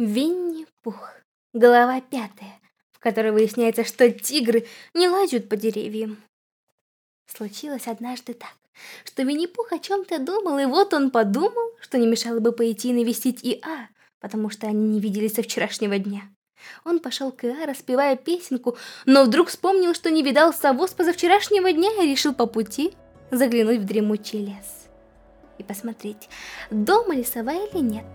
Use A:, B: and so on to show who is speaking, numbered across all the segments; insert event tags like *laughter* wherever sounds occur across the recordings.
A: Винни-Пух. Глава пятая, в которой выясняется, что тигры не лазят по деревьям. Случилось однажды так, что Винни-Пух о чем-то думал, и вот он подумал, что не мешало бы пойти навестить Иа, потому что они не виделись со вчерашнего дня. Он пошел к Иа, распевая песенку, но вдруг вспомнил, что не видал сову с позавчерашнего дня и решил по пути заглянуть в дремучий лес и посмотреть, дома ли сова или нет.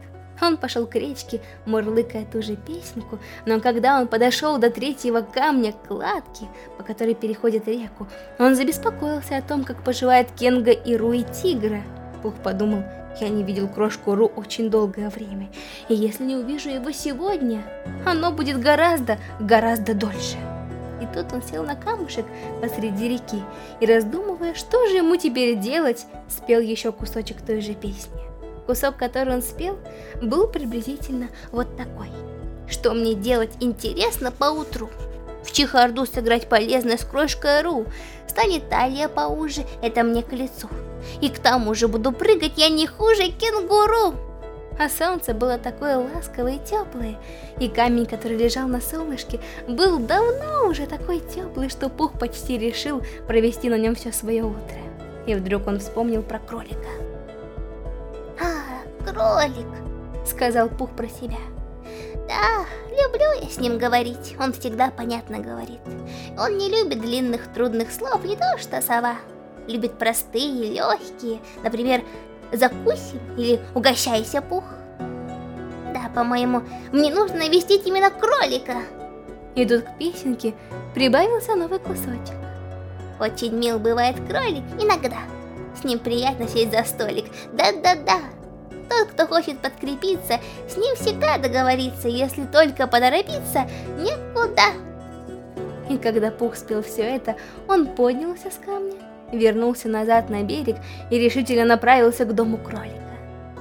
A: Он пошел к речке, мурлыкая ту же песенку, но когда он подошел до третьего камня кладки, по которой переходит реку, он забеспокоился о том, как поживает Кенга и Руи Тигра. Пух подумал, я не видел крошку Ру очень долгое время, и если не увижу его сегодня, оно будет гораздо, гораздо дольше. И тут он сел на камушек посреди реки и, раздумывая, что же ему теперь делать, спел еще кусочек той же песни. Кусок, который он спел, был приблизительно вот такой. Что мне делать интересно по утру? В чехарду сыграть полезно с крошкой Ру. Станет талия поуже, это мне к лицу. И к тому же буду прыгать я не хуже кенгуру. А солнце было такое ласковое и теплое, и камень, который лежал на солнышке, был давно уже такой теплый, что Пух почти решил провести на нем все свое утро. И вдруг он вспомнил про кролика
B: кролик», — сказал Пух про себя. «Да, люблю я с ним говорить, он всегда понятно говорит. Он не любит длинных трудных слов, не то что сова. Любит простые, легкие, например, «закусим» или «угощайся, Пух». Да, по-моему, мне нужно навестить именно кролика.
A: И тут к песенке прибавился новый кусочек.
B: Очень мил бывает кролик иногда. С ним приятно сесть за столик. Да-да-да. Тот, кто хочет подкрепиться, с ним всегда договориться, если только поторопиться, никуда.
A: И когда Пух спел все это, он поднялся с камня, вернулся назад на берег и решительно направился к дому кролика.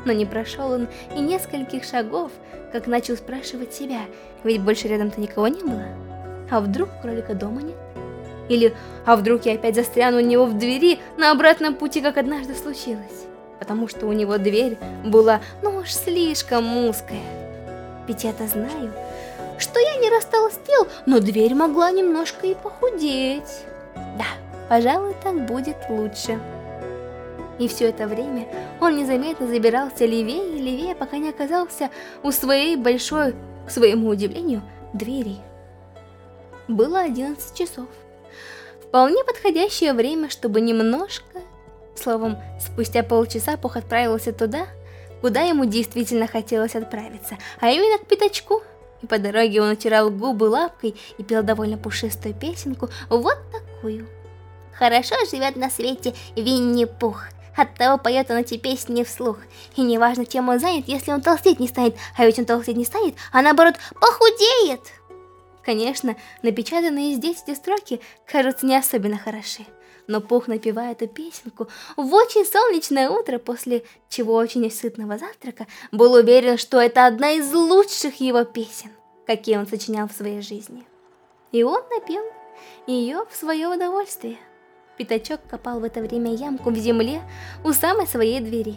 A: Но не прошел он и нескольких шагов, как начал спрашивать себя, ведь больше рядом-то никого не было. А вдруг кролика дома нет? Или, а вдруг я опять застряну у него в двери на обратном пути, как однажды случилось? Потому что у него дверь была, ну уж слишком узкая. Ведь я-то знаю, что я не растолстел, но дверь могла немножко и похудеть. Да, пожалуй, так будет лучше. И все это время он незаметно забирался левее и левее, пока не оказался у своей большой, к своему удивлению, двери. Было 11 часов. Вполне подходящее время, чтобы немножко Словом, спустя полчаса Пух отправился туда, куда ему действительно хотелось отправиться, а именно к пятачку. И по дороге он утирал губы лапкой и пел довольно пушистую песенку, вот такую.
B: Хорошо живет на свете Винни-Пух. Оттого поет он эти песни вслух. И неважно, чем он занят, если он толстеть не станет, а ведь он толстеть не станет, а наоборот похудеет.
A: Конечно, напечатанные здесь эти строки кажутся не особенно хороши но Пух, напевая эту песенку, в очень солнечное утро, после чего очень сытного завтрака, был уверен, что это одна из лучших его песен, какие он сочинял в своей жизни. И он напел ее в свое удовольствие. Пятачок копал в это время ямку в земле у самой своей двери.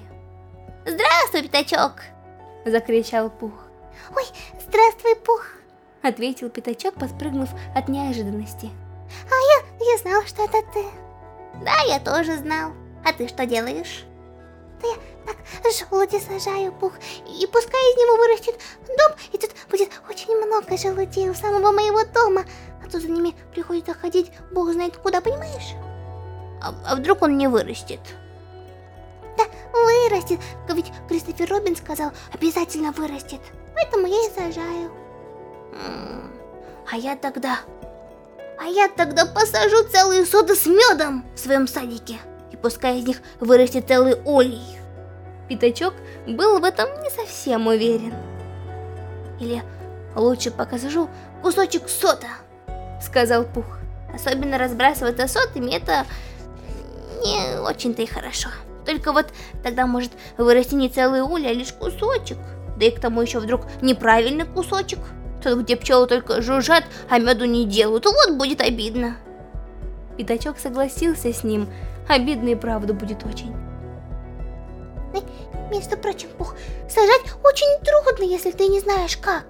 B: «Здравствуй, Пятачок!»
A: – закричал Пух.
B: «Ой, здравствуй, Пух!»
A: – ответил Пятачок, подпрыгнув от неожиданности.
B: «А я, я знал, что это ты!» Да, я тоже знал. А ты что делаешь? Да я так желуди сажаю, пух, и пускай из него вырастет дом, и тут будет очень много желудей у самого моего дома, а то за ними приходится ходить бог знает куда, понимаешь? А, а вдруг он не вырастет? Да, вырастет, ведь Кристофер Робин сказал, обязательно вырастет, поэтому я и сажаю. А я тогда а я тогда посажу целые соды с медом в своем садике. И пускай из них вырастет целый улей.
A: Пятачок был в этом не совсем уверен.
B: Или лучше покажу кусочек сота, сказал Пух. Особенно разбрасываться сотами это не очень-то и хорошо. Только вот тогда может вырасти не целый улей, а лишь кусочек. Да и к тому еще вдруг неправильный кусочек. Тут, где пчелы только жужжат, а меду не делают. Вот будет обидно.
A: Пятачок согласился с ним. Обидно и правда будет очень.
B: Между прочим, Пух, сажать очень трудно, если ты не знаешь как.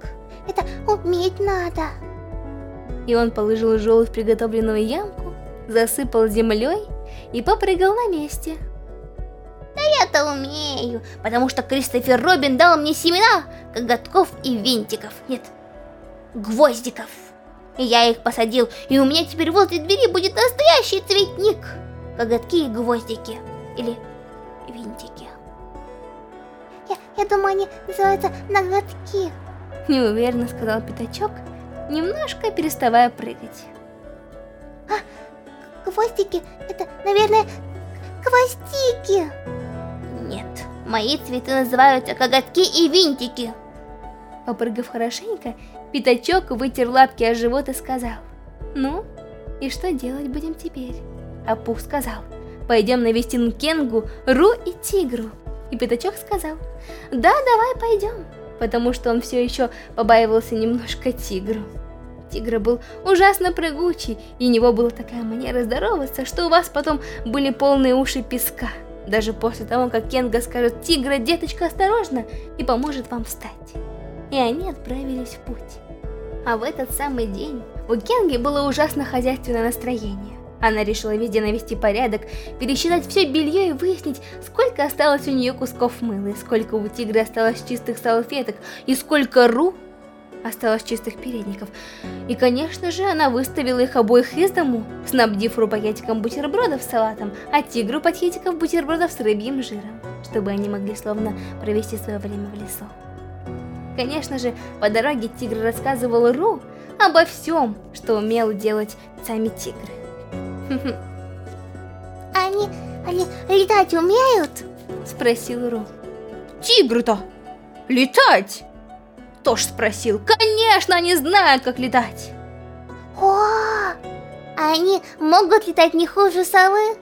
B: Это уметь надо.
A: И он положил желудь в приготовленную ямку, засыпал землей и попрыгал на месте.
B: Да я-то умею, потому что Кристофер Робин дал мне семена коготков и винтиков. Нет, гвоздиков. Я их посадил, и у меня теперь возле двери будет настоящий цветник. Коготки и гвоздики. Или винтики. Я, я думаю, они называются ноготки.
A: Неуверенно сказал Пятачок, немножко переставая прыгать.
B: А, гвоздики, это, наверное, гвоздики. Нет, мои цветы называются коготки и винтики.
A: Попрыгав хорошенько, Пятачок вытер лапки о живот и сказал, «Ну, и что делать будем теперь?» А Пух сказал, «Пойдем навестим Кенгу, Ру и Тигру». И Пятачок сказал, «Да, давай пойдем», потому что он все еще побаивался немножко Тигру. Тигр был ужасно прыгучий, и у него была такая манера здороваться, что у вас потом были полные уши песка. Даже после того, как Кенга скажет «Тигра, деточка, осторожно!» и поможет вам встать и они отправились в путь. А в этот самый день у Кенги было ужасно хозяйственное настроение. Она решила везде навести порядок, пересчитать все белье и выяснить, сколько осталось у нее кусков мыла, сколько у тигра осталось чистых салфеток, и сколько Ру осталось чистых передников. И, конечно же, она выставила их обоих из дому, снабдив Ру пакетиком бутербродов с салатом, а тигру пакетиком бутербродов с рыбьим жиром, чтобы они могли словно провести свое время в лесу. Конечно же, по дороге тигр рассказывал Ру обо всем, что умел делать сами тигры. *laughs*
B: Они, они летать умеют?
A: Спросил Ру. Тигры-то? Летать? Тоже спросил. Конечно, они знают, как летать.
B: О, они могут летать не хуже совы?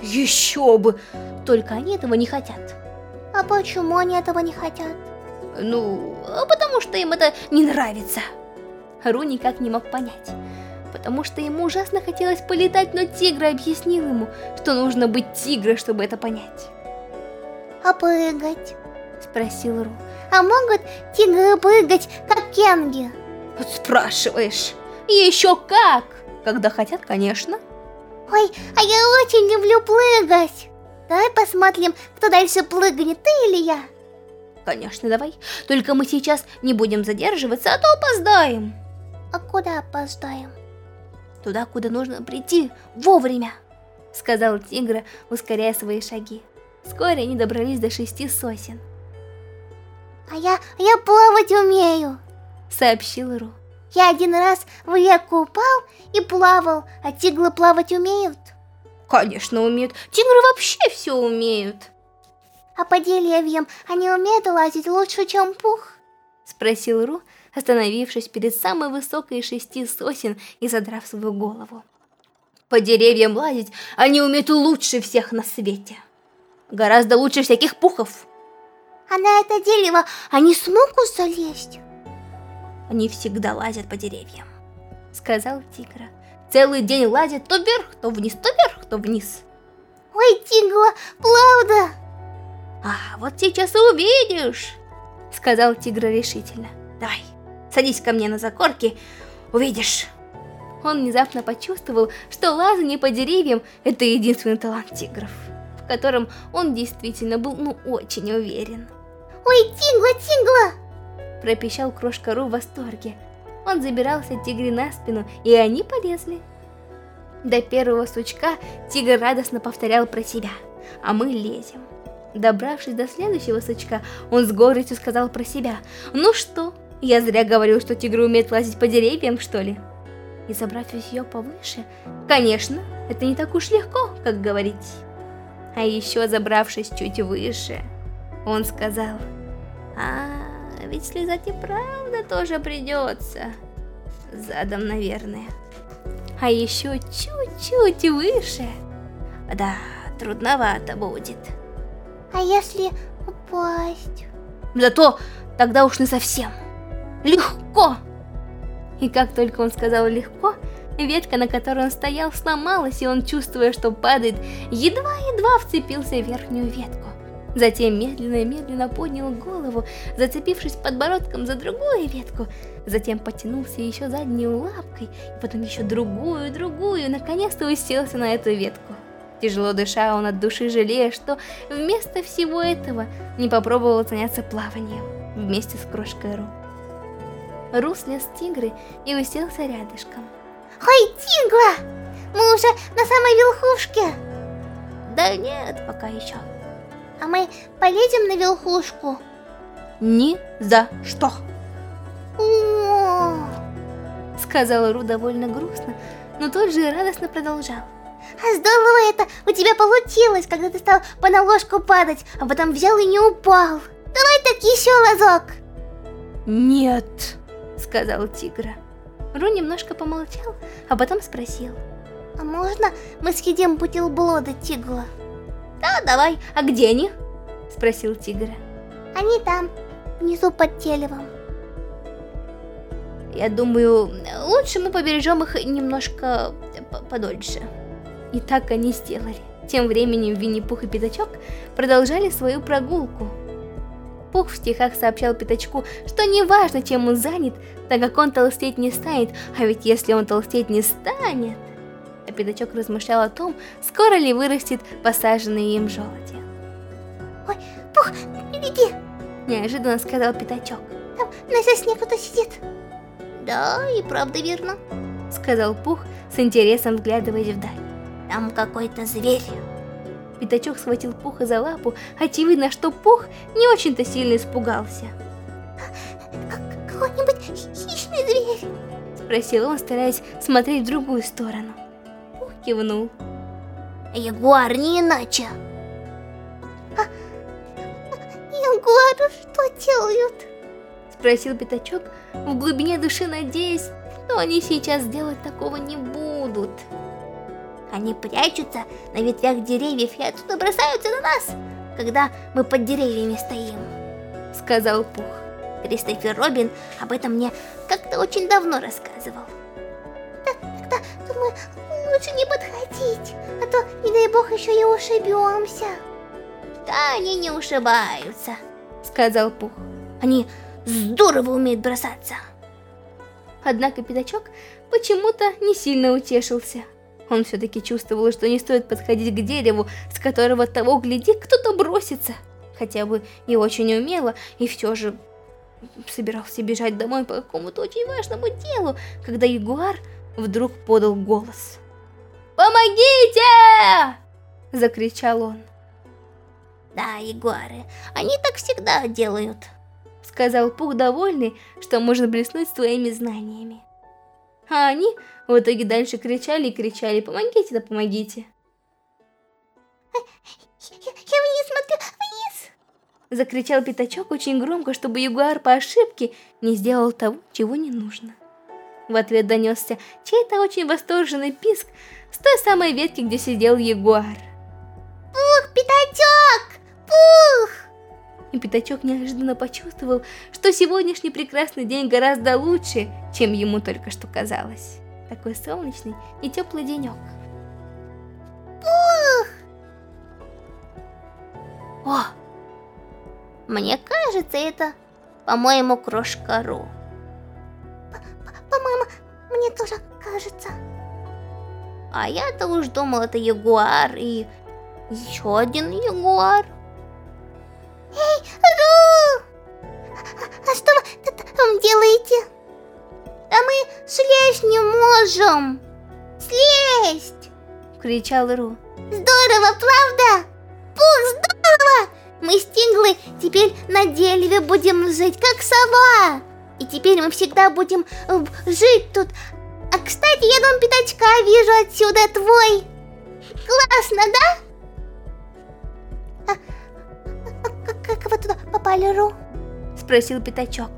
A: Еще бы! Только они этого не хотят.
B: А почему они этого не хотят?
A: Ну, потому что им это не нравится. Ру никак не мог понять. Потому что ему ужасно хотелось полетать, но тигр объяснил ему, что нужно быть тигром, чтобы это понять.
B: А прыгать?
A: Спросил Ру.
B: А могут тигры прыгать, как кенги?
A: Вот спрашиваешь. Еще как? Когда хотят, конечно.
B: Ой, а я очень люблю прыгать. Давай посмотрим, кто дальше прыгнет, ты или я?
A: Конечно, давай. Только мы сейчас не будем задерживаться, а то опоздаем.
B: А куда опоздаем?
A: Туда, куда нужно прийти вовремя, сказал тигр, ускоряя свои шаги. Вскоре они добрались до шести сосен.
B: А я, я плавать умею,
A: сообщил Ру.
B: Я один раз в реку упал и плавал, а тигры плавать умеют?
A: Конечно умеют. Тигры вообще все умеют.
B: А по деревьям они умеют лазить лучше, чем пух?
A: Спросил Ру, остановившись перед самой высокой из шести сосен и задрав свою голову. По деревьям лазить они умеют лучше всех на свете. Гораздо лучше всяких пухов.
B: А на это дерево они смогут залезть?
A: Они всегда лазят по деревьям, сказал Тигра. Целый день лазят то вверх, то вниз, то вверх, то вниз.
B: Ой, Тигла, правда?
A: «А, вот сейчас увидишь!» Сказал тигр решительно. «Давай, садись ко мне на закорки, увидишь!» Он внезапно почувствовал, что лазание по деревьям – это единственный талант тигров, в котором он действительно был ну очень уверен.
B: «Ой, Тингла, Тингла!»
A: Пропищал крошка Ру в восторге. Он забирался тигре на спину, и они полезли. До первого сучка тигр радостно повторял про себя, а мы лезем. Добравшись до следующего сучка, он с гордостью сказал про себя. «Ну что, я зря говорил, что тигры умеют лазить по деревьям, что ли?» И забрать ее повыше, конечно, это не так уж легко, как говорить. А еще забравшись чуть выше, он сказал, «А, ведь слезать и правда тоже придется. Задом, наверное. А еще чуть-чуть выше. Да, трудновато будет».
B: А если упасть?
A: Зато тогда уж не совсем. Легко! И как только он сказал легко, ветка, на которой он стоял, сломалась, и он, чувствуя, что падает, едва-едва вцепился в верхнюю ветку. Затем медленно-медленно поднял голову, зацепившись подбородком за другую ветку. Затем потянулся еще задней лапкой, и потом еще другую, другую, и наконец-то уселся на эту ветку. Тяжело дыша, он от души жалея, что вместо всего этого не попробовал заняться плаванием вместе с крошкой Ру. Ру слез с тигры и уселся рядышком.
B: Ой, тигра! Мы уже на самой верхушке!
A: Да нет, пока еще.
B: А мы полезем на верхушку?
A: Ни за что! Сказала Ру довольно грустно, но тут же радостно продолжал.
B: А здорово это у тебя получилось, когда ты стал по на ложку падать, а потом взял и не упал. Давай так еще разок.
A: Нет, сказал тигра. Ру немножко помолчал, а потом спросил.
B: А можно мы съедим бутерброды тигла?
A: Да, давай, а где они? Спросил тигра.
B: Они там, внизу под телевом.
A: Я думаю, лучше мы побережем их немножко по- подольше. И так они сделали. Тем временем Винни-Пух и Пятачок продолжали свою прогулку. Пух в стихах сообщал Пятачку, что неважно, чем он занят, так как он толстеть не станет, а ведь если он толстеть не станет... А Пятачок размышлял о том, скоро ли вырастет посаженный им желуди.
B: Ой, Пух, беги,
A: Неожиданно сказал Пятачок.
B: там на сосне кто-то сидит. Да, и правда верно.
A: Сказал Пух, с интересом вглядываясь вдаль.
B: Там какой-то зверь.
A: Пятачок схватил Пуха за лапу, очевидно, что Пух не очень-то сильно испугался.
B: Как- Какой-нибудь хищный зверь.
A: Спросил он, стараясь смотреть в другую сторону. Пух кивнул.
B: Ягуар не иначе. А, ягуары что делают?
A: Спросил Пятачок, в глубине души надеясь, что они сейчас делать такого не будут.
B: Они прячутся на ветвях деревьев и оттуда бросаются на нас, когда мы под деревьями стоим.
A: Сказал Пух.
B: Кристофер Робин об этом мне как-то очень давно рассказывал. Да, тогда, думаю, лучше не подходить, а то, не дай бог, еще и ушибемся. Да, они не ушибаются.
A: Сказал Пух.
B: Они здорово умеют бросаться.
A: Однако Пятачок почему-то не сильно утешился. Он все-таки чувствовал, что не стоит подходить к дереву, с которого того гляди кто-то бросится. Хотя бы и очень умело, и все же собирался бежать домой по какому-то очень важному делу, когда ягуар вдруг подал голос. «Помогите!» – закричал он.
B: Да, ягуары, они так всегда делают.
A: сказал Пух, довольный, что может блеснуть своими знаниями. А они в итоге дальше кричали и кричали «Помогите, да помогите!»
B: Я, я вниз смотрю, вниз.
A: Закричал Пятачок очень громко, чтобы Ягуар по ошибке не сделал того, чего не нужно. В ответ донесся чей-то очень восторженный писк с той самой ветки, где сидел Ягуар. И Пятачок неожиданно почувствовал, что сегодняшний прекрасный день гораздо лучше, чем ему только что казалось. Такой солнечный и теплый денек.
B: Пух! О! Мне кажется, это, по-моему, крошка Ру. По-моему, мне тоже кажется. А я-то уж думал, это ягуар и еще один ягуар. Эй, Ру! А, а что вы там делаете? Да мы слезть не можем. Слезть!
A: Кричал Ру.
B: Здорово, правда? Пух, здорово! Мы с Тинглой теперь на дереве будем жить, как сова. И теперь мы всегда будем жить тут. А, кстати, я дом пятачка вижу отсюда твой. Классно, да? Вы туда попали, Ру?
A: Спросил Пятачок.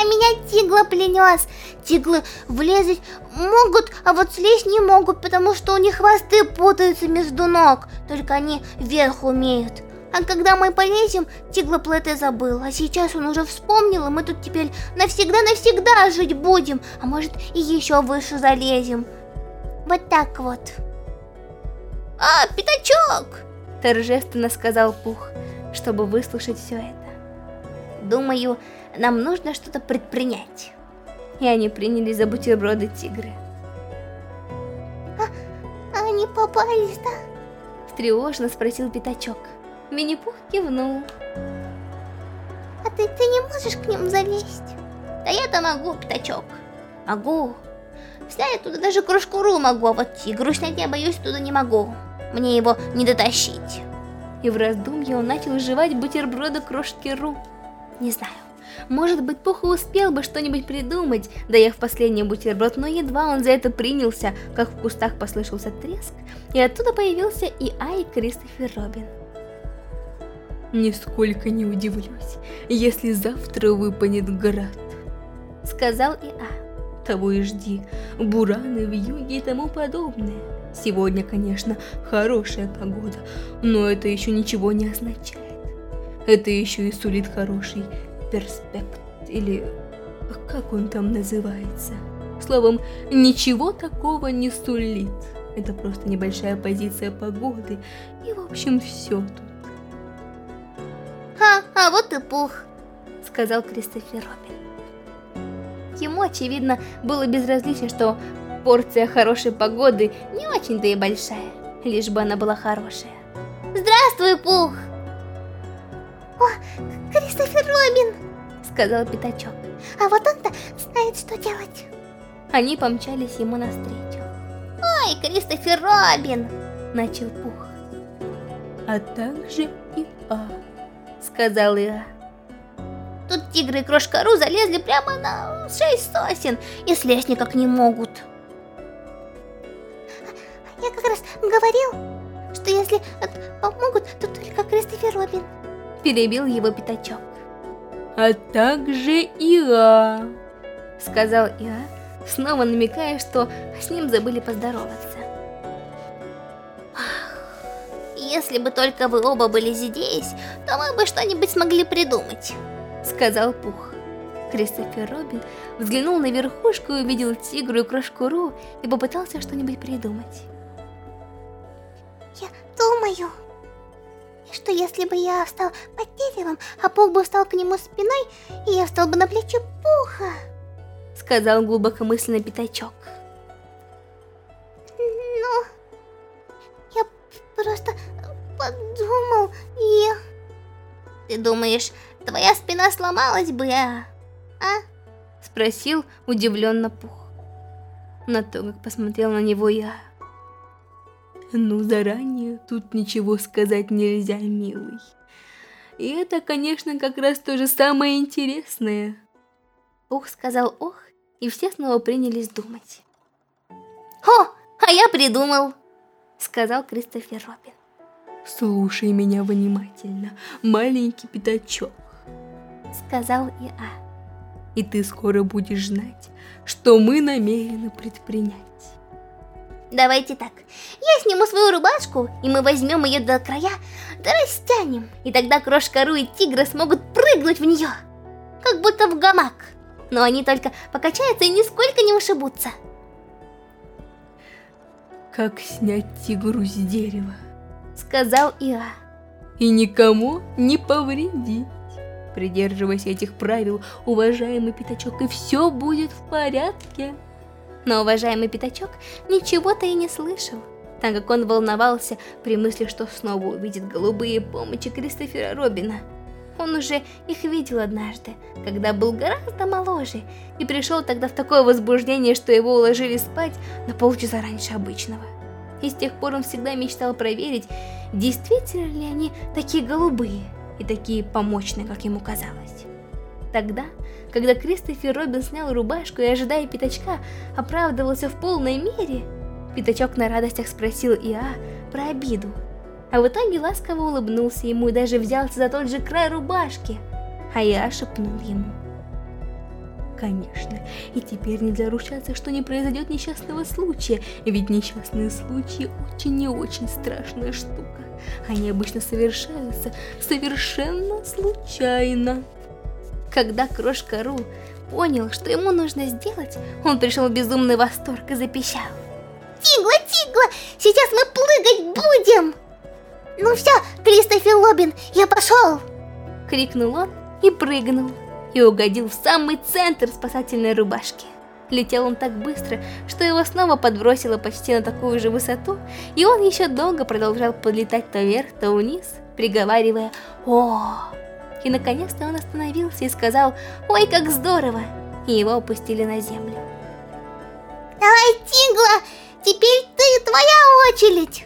B: А меня тигла принес. Тиглы влезть могут, а вот слезть не могут, потому что у них хвосты путаются между ног. Только они вверх умеют. А когда мы полезем, Тигла Плэте забыл. А сейчас он уже вспомнил, и мы тут теперь навсегда-навсегда жить будем. А может и еще выше залезем. Вот так вот. А, пятачок!
A: Торжественно сказал Пух. Чтобы выслушать все это. Думаю, нам нужно что-то предпринять. И они принялись за бутерброды тигры.
B: А, они попались, да?
A: Встревожно спросил Пятачок. Винни-Пух кивнул.
B: А ты, ты не можешь к ним залезть? Да я-то могу, Пятачок. Могу. Снять туда даже кружку-ру могу, а вот тигру снять я боюсь туда не могу. Мне его не дотащить.
A: И в раздумье он начал жевать бутерброды крошки Ру. Не знаю, может быть, Пуха успел бы что-нибудь придумать, доев последний бутерброд, но едва он за это принялся, как в кустах послышался треск, и оттуда появился и Ай Кристофер Робин.
C: «Нисколько не удивлюсь, если завтра выпадет град», —
A: сказал Иа.
C: «Того и жди, бураны в юге и тому подобное. Сегодня, конечно, хорошая погода, но это еще ничего не означает. Это еще и сулит хороший перспект, или как он там называется. Словом, ничего такого не сулит. Это просто небольшая позиция погоды, и в общем все тут.
B: «А, а вот и пух», —
A: сказал Кристофер Робин. Ему, очевидно, было безразлично, что порция хорошей погоды не очень-то и большая, лишь бы она была хорошая.
B: «Здравствуй, Пух!» «О, Кристофер Робин!» — сказал Пятачок. «А вот он-то знает, что делать!»
A: Они помчались ему навстречу.
B: «Ой, Кристофер Робин!»
A: — начал Пух.
C: «А также и А!»
A: — сказал Иа.
B: Тут тигры и крошка Ру залезли прямо на шесть сосен и слезть никак не могут. Я как раз говорил, что если помогут, то только Кристофер Робин
A: перебил его пятачок.
C: «А также Иа», —
A: сказал Иа, снова намекая, что с ним забыли поздороваться.
B: «Если бы только вы оба были здесь, то мы бы что-нибудь смогли придумать», —
A: сказал Пух. Кристофер Робин взглянул на верхушку и увидел тигру и крошку Ру и попытался что-нибудь придумать.
B: «Я думаю...» что если бы я встал под деревом, а Пух бы встал к нему спиной, и я встал бы на плечо Пуха,
A: сказал глубокомысленно Пятачок.
B: Ну, я просто подумал и... Ты думаешь, твоя спина сломалась бы, а? А?
A: Спросил удивленно Пух. На то, как посмотрел на него я.
C: Ну, заранее тут ничего сказать нельзя, милый. И это, конечно, как раз то же самое интересное.
A: Ух сказал ох, и все снова принялись думать.
B: «О, а я придумал!»
A: Сказал Кристофер Робин.
C: «Слушай меня внимательно, маленький пятачок»,
A: Сказал Иа.
C: «И ты скоро будешь знать, что мы намерены предпринять.
B: Давайте так. Я сниму свою рубашку, и мы возьмем ее до края, да растянем. И тогда крошка Ру и Тигра смогут прыгнуть в нее. Как будто в гамак. Но они только покачаются и нисколько не ушибутся.
C: Как снять тигру с дерева?
A: Сказал Иа.
C: И никому не повредить. Придерживайся этих правил, уважаемый пятачок, и все будет в порядке.
A: Но уважаемый Пятачок ничего-то и не слышал, так как он волновался при мысли, что снова увидит голубые помощи Кристофера Робина. Он уже их видел однажды, когда был гораздо моложе, и пришел тогда в такое возбуждение, что его уложили спать на полчаса раньше обычного. И с тех пор он всегда мечтал проверить, действительно ли они такие голубые и такие помощные, как ему казалось. Тогда, когда Кристофер Робин снял рубашку и, ожидая пятачка, оправдывался в полной мере, пятачок на радостях спросил Иа про обиду. А в итоге ласково улыбнулся ему и даже взялся за тот же край рубашки, а Иа шепнул ему.
C: Конечно, и теперь нельзя ручаться, что не произойдет несчастного случая, ведь несчастные случаи очень и очень страшная штука. Они обычно совершаются совершенно случайно.
A: Когда Крошка Ру понял, что ему нужно сделать, он пришел в безумный восторг и запищал.
B: Тигла, Тигла, сейчас мы прыгать будем! Ну все, Кристофер Лобин, я пошел!
A: Крикнул он и прыгнул, и угодил в самый центр спасательной рубашки. Летел он так быстро, что его снова подбросило почти на такую же высоту, и он еще долго продолжал подлетать то вверх, то вниз, приговаривая «О!». И наконец-то он остановился и сказал «Ой, как здорово!» и его опустили на землю.
B: Давай, Тигла, теперь ты, твоя очередь!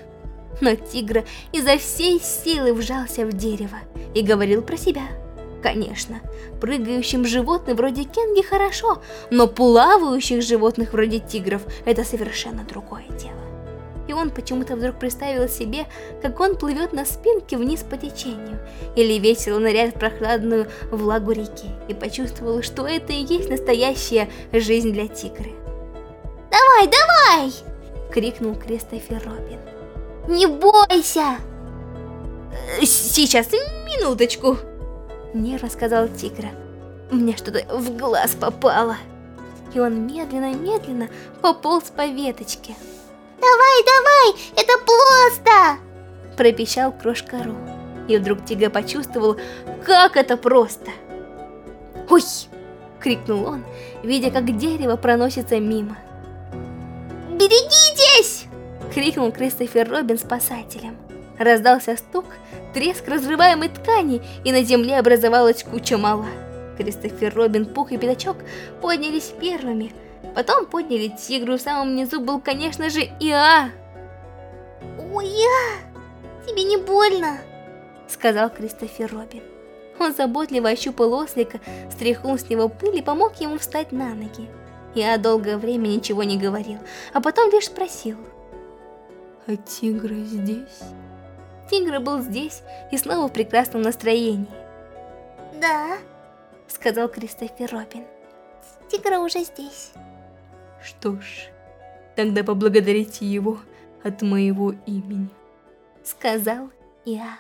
A: Но Тигра изо всей силы вжался в дерево и говорил про себя. Конечно, прыгающим животным вроде Кенги хорошо, но плавающих животных вроде тигров это совершенно другое дело. И он почему-то вдруг представил себе, как он плывет на спинке вниз по течению, или весело ныряет в прохладную влагу реки, и почувствовал, что это и есть настоящая жизнь для тигры.
B: «Давай, давай!»
A: — крикнул Кристофер Робин.
B: «Не бойся!»
A: «Сейчас, минуточку!» Нервно сказал Тигра. Мне что-то в глаз попало. И он медленно-медленно пополз по веточке.
B: Давай, давай, это просто!
A: Пропищал крошка Ру. И вдруг Тигра почувствовал, как это просто. «Ой!» — крикнул он, видя, как дерево проносится мимо.
B: «Берегитесь!»
A: — крикнул Кристофер Робин спасателем. Раздался стук, треск разрываемой ткани, и на земле образовалась куча мала. Кристофер Робин, Пух и Пятачок поднялись первыми. Потом подняли тигру, в самом низу был, конечно же, Иа.
B: «Ой, Иа, тебе не больно?»
A: Сказал Кристофер Робин. Он заботливо ощупал ослика, стряхнул с него пыль и помог ему встать на ноги. Я долгое время ничего не говорил, а потом лишь спросил.
C: «А тигра здесь?»
A: Тигр был здесь и снова в прекрасном настроении.
B: «Да», —
A: сказал Кристофер Робин.
B: «Тигра уже здесь».
C: «Что ж, тогда поблагодарите его от моего имени», —
A: сказал я.